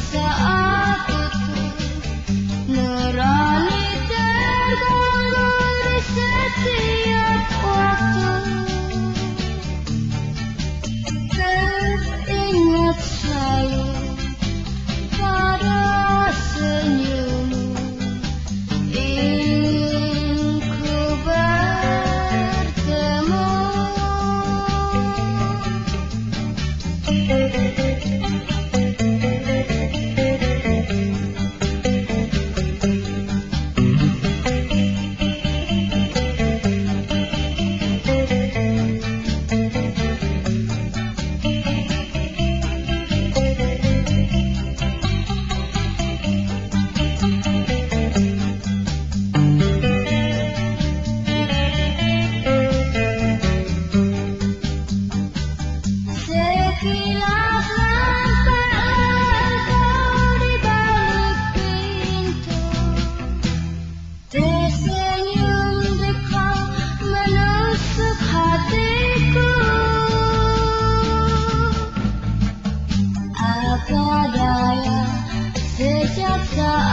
seorang the